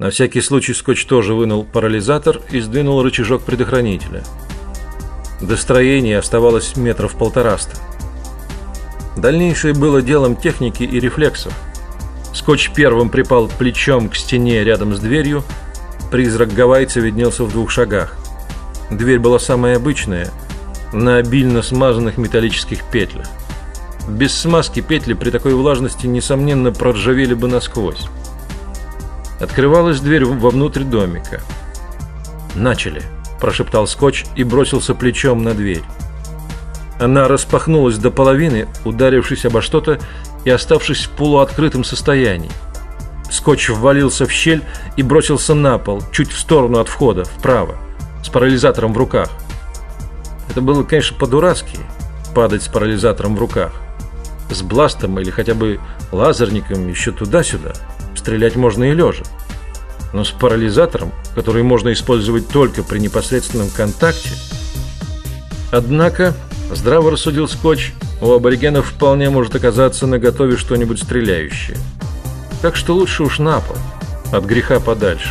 На всякий случай Скотч тоже вынул парализатор и сдвинул рычажок предохранителя. До строения оставалось метров полтораста. Дальнейшее было делом техники и рефлексов. Скотч первым припал плечом к стене рядом с дверью. Призрак гавайца виднелся в двух шагах. Дверь была самая обычная, на обильно смазанных металлических петлях. Без смазки петли при такой влажности несомненно проржавели бы насквозь. Открывалась дверь вовнутрь домика. Начали, прошептал Скотч и бросился плечом на дверь. Она распахнулась до половины, ударившись обо что-то и оставшись в полуоткрытом состоянии. Скотч ввалился в щель и бросился на пол, чуть в сторону от входа, вправо, с парализатором в руках. Это было, конечно, по-дурацки падать с парализатором в руках. С бластом или хотя бы лазерником еще туда-сюда. Стрелять можно и лежа. Но с парализатором, который можно использовать только при непосредственном контакте. Однако Здраво рассудил Скотч, у аборигенов вполне может оказаться на готове что-нибудь стреляющее. Так что лучше уж на пол, от греха подальше.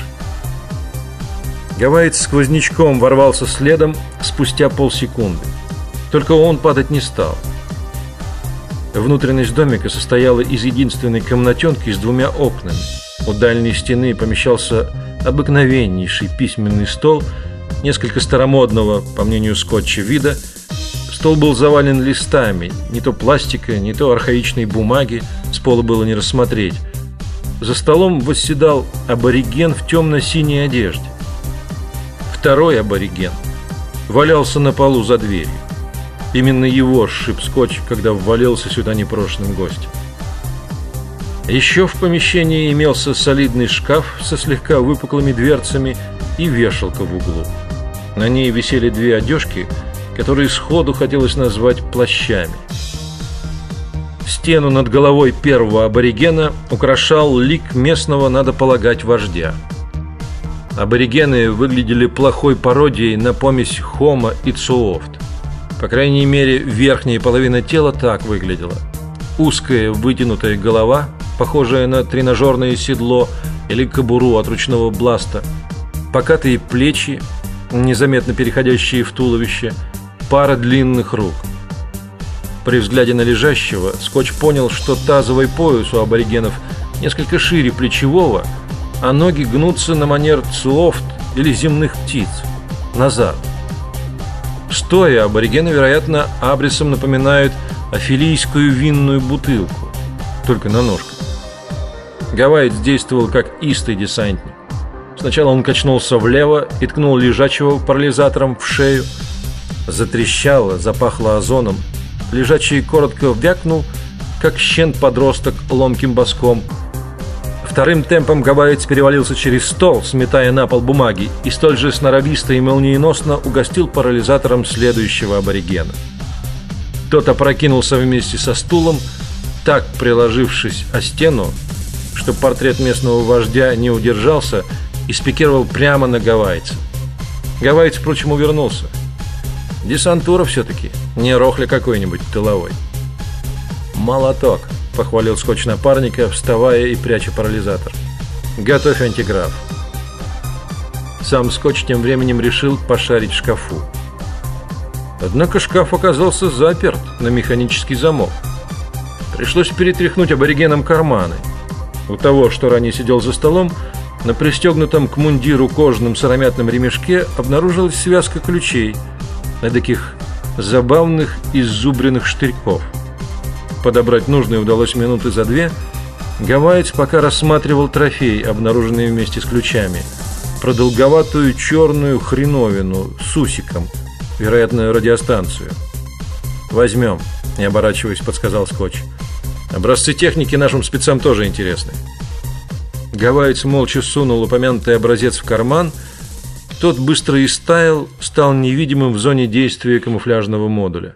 Гавайец сквознячком ворвался следом спустя полсекунды. Только он падать не стал. Внутренность домика состояла из единственной комнатенки с двумя окнами. У дальней стены помещался обыкновеннейший письменный стол, несколько старомодного, по мнению Скотча, вида – Стол был завален листами, не то пластика, не то архаичной бумаги, с пола было не рассмотреть. За столом восседал абориген в темно-синей одежде. Второй абориген валялся на полу за дверью. Именно его сшиб скотч, когда ввалился сюда непрошенным гостем. Еще в помещении имелся солидный шкаф со слегка выпуклыми дверцами и вешалка в углу. На ней висели две одежки – которые сходу хотелось назвать плащами. Стену над головой первого аборигена украшал лик местного, надо полагать, вождя. Аборигены выглядели плохой пародией на помесь Хома и Цуофт. По крайней мере, верхняя половина тела так выглядела. Узкая вытянутая голова, похожая на тренажерное седло или кобуру от ручного бласта, покатые плечи, незаметно переходящие в туловище – пара длинных рук. При взгляде на лежащего Скотч понял, что тазовый пояс у аборигенов несколько шире плечевого, а ноги гнутся на манер цлофт или земных птиц назад. Стоя аборигены, вероятно, абрисом напоминают афилийскую винную бутылку, только на ножках. Гавайец действовал как истый десантник. Сначала он качнулся влево и ткнул лежачего парализатором в шею, Затрещало, запахло озоном. Лежачий коротко вякнул, как щен-подросток ломким боском. Вторым темпом гавайец перевалился через стол, сметая на пол бумаги, и столь же сноровисто и молниеносно угостил парализатором следующего аборигена. Тот опрокинулся вместе со стулом, так приложившись о стену, что портрет местного вождя не удержался и спикировал прямо на гавайца. Гавайец, впрочем, увернулся. Десантура все-таки, не рохля какой-нибудь тыловой. Молоток, похвалил скотч напарника, вставая и пряча парализатор. Готовь антиграф. Сам скотч тем временем решил пошарить в шкафу. Однако шкаф оказался заперт на механический замок. Пришлось перетряхнуть аборигенам карманы. У того, что ранее сидел за столом, на пристегнутом к мундиру кожаном сыромятном ремешке обнаружилась связка ключей – таких забавных иззубренных штырьков. Подобрать нужные удалось минуты за две. Гавайец пока рассматривал трофей, обнаруженный вместе с ключами. Продолговатую черную хреновину с усиком, вероятно, радиостанцию. Возьмем, не оборачиваясь, подсказал Скотч. Образцы техники нашим спецам тоже интересны. Гавайец молча сунул упомянутый образец в карман – тот быстро истаял, стал невидимым в зоне действия камуфляжного модуля.